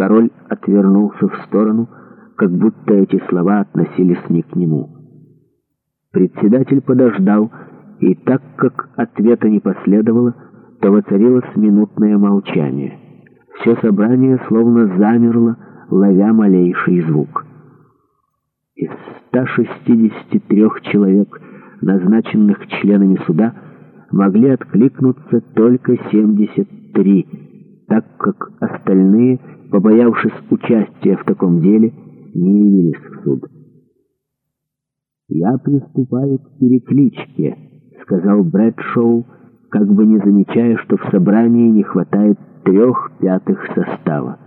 Король отвернулся в сторону, как будто эти слова относились не к нему. Председатель подождал, и так как ответа не последовало, то воцарилось минутное молчание. Все собрание словно замерло, ловя малейший звук. Из 163 человек, назначенных членами суда, могли откликнуться только 73, так как остальные – побоявшись участия в таком деле, не явились в суд. «Я приступаю к перекличке», — сказал Брэдшоу, как бы не замечая, что в собрании не хватает трех пятых состава.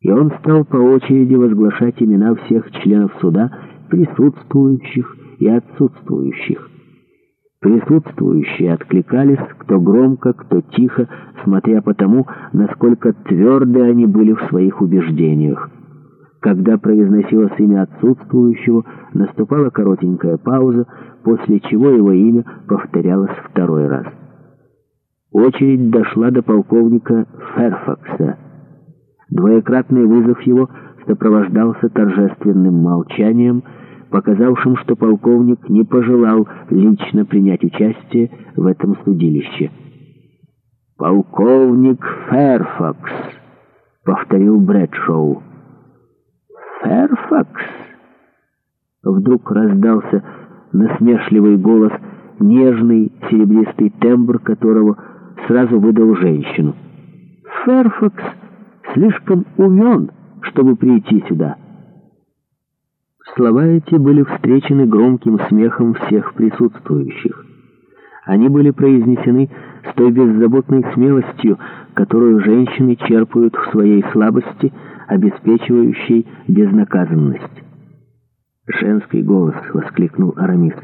И он стал по очереди возглашать имена всех членов суда, присутствующих и отсутствующих. Присутствующие откликались, кто громко, кто тихо, смотря по тому, насколько тверды они были в своих убеждениях. Когда произносилось имя отсутствующего, наступала коротенькая пауза, после чего его имя повторялось второй раз. Очередь дошла до полковника Ферфакса. Двоекратный вызов его сопровождался торжественным молчанием, показавшим, что полковник не пожелал лично принять участие в этом судилище. «Полковник Ферфакс», — повторил Брэдшоу. «Ферфакс?» Вдруг раздался насмешливый голос, нежный серебристый тембр которого сразу выдал женщину. «Ферфакс слишком умен, чтобы прийти сюда». Слова эти были встречены громким смехом всех присутствующих. Они были произнесены с той беззаботной смелостью, которую женщины черпают в своей слабости, обеспечивающей безнаказанность. «Женский голос!» — воскликнул Арамис.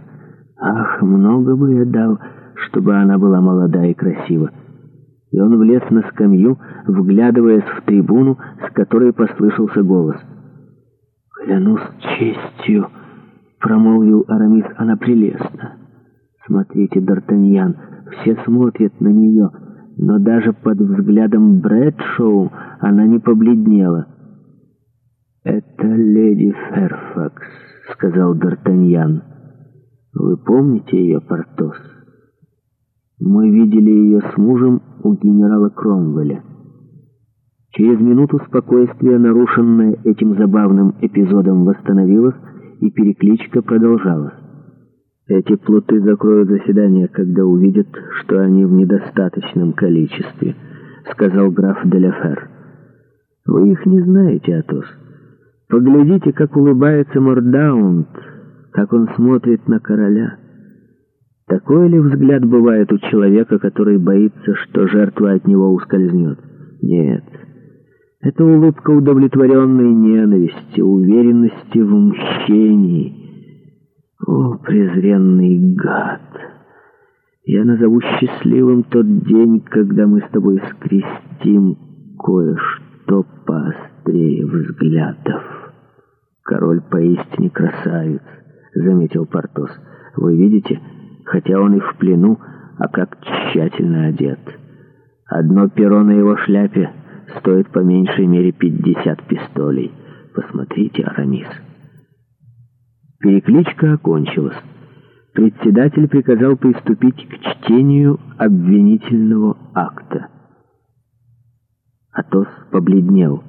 «Ах, много бы я дал, чтобы она была молода и красива!» И он влез на скамью, вглядываясь в трибуну, с которой послышался голос — «Клянусь честью!» — промолвил Арамис. «Она прелестна!» «Смотрите, Д'Артаньян, все смотрят на нее, но даже под взглядом Брэдшоу она не побледнела». «Это леди Ферфакс», — сказал Д'Артаньян. «Вы помните ее, Портос? Мы видели ее с мужем у генерала Кромвеля». Через минуту спокойствие, нарушенное этим забавным эпизодом, восстановилось, и перекличка продолжалась. Эти плуты закроют заседание, когда увидят, что они в недостаточном количестве, сказал граф Деляфер. Вы их не знаете, Атос. Поглядите, как улыбается Мордаунд, как он смотрит на короля. Такой ли взгляд бывает у человека, который боится, что жертва от него ускользнет? Нет. Это улыбка удовлетворенной ненависти, уверенности в мщении. О, презренный гад! Я назову счастливым тот день, когда мы с тобой скрестим кое-что поострее взглядов. Король поистине красавец, — заметил Портос. Вы видите, хотя он и в плену, а как тщательно одет. Одно перо на его шляпе — стоит по меньшей мере 50 пистолей. Посмотрите, Арамис. Перекличка окончилась. Председатель приказал приступить к чтению обвинительного акта. Атос побледнел.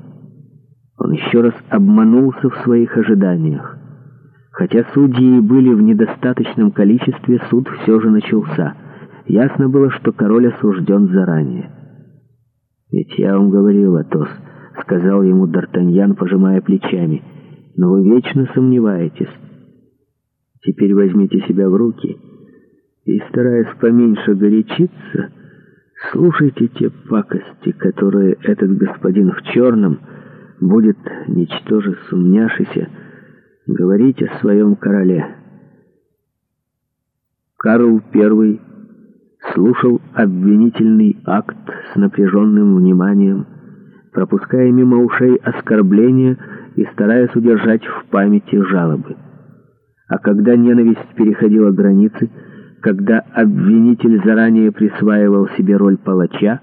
Он еще раз обманулся в своих ожиданиях. Хотя судьи были в недостаточном количестве, суд все же начался. Ясно было, что король осужден заранее. «Ведь я вам говорил, Атос», — сказал ему Д'Артаньян, пожимая плечами. «Но вы вечно сомневаетесь. Теперь возьмите себя в руки и, стараясь поменьше горячиться, слушайте те пакости, которые этот господин в черном будет, ничтоже сумняшися, говорить о своем короле». Карл Первый слушал обвинительный акт с напряженным вниманием, пропуская мимо ушей оскорбления и стараясь удержать в памяти жалобы. А когда ненависть переходила границы, когда обвинитель заранее присваивал себе роль палача,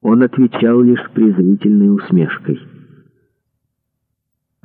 он отвечал лишь презрительной усмешкой.